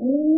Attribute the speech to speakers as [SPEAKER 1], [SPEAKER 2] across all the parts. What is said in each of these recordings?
[SPEAKER 1] Ooh.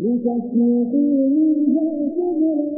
[SPEAKER 1] لتسلكوا منها سبلا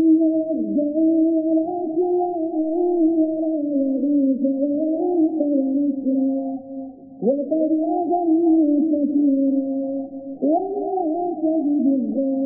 [SPEAKER 1] Mm-hmm.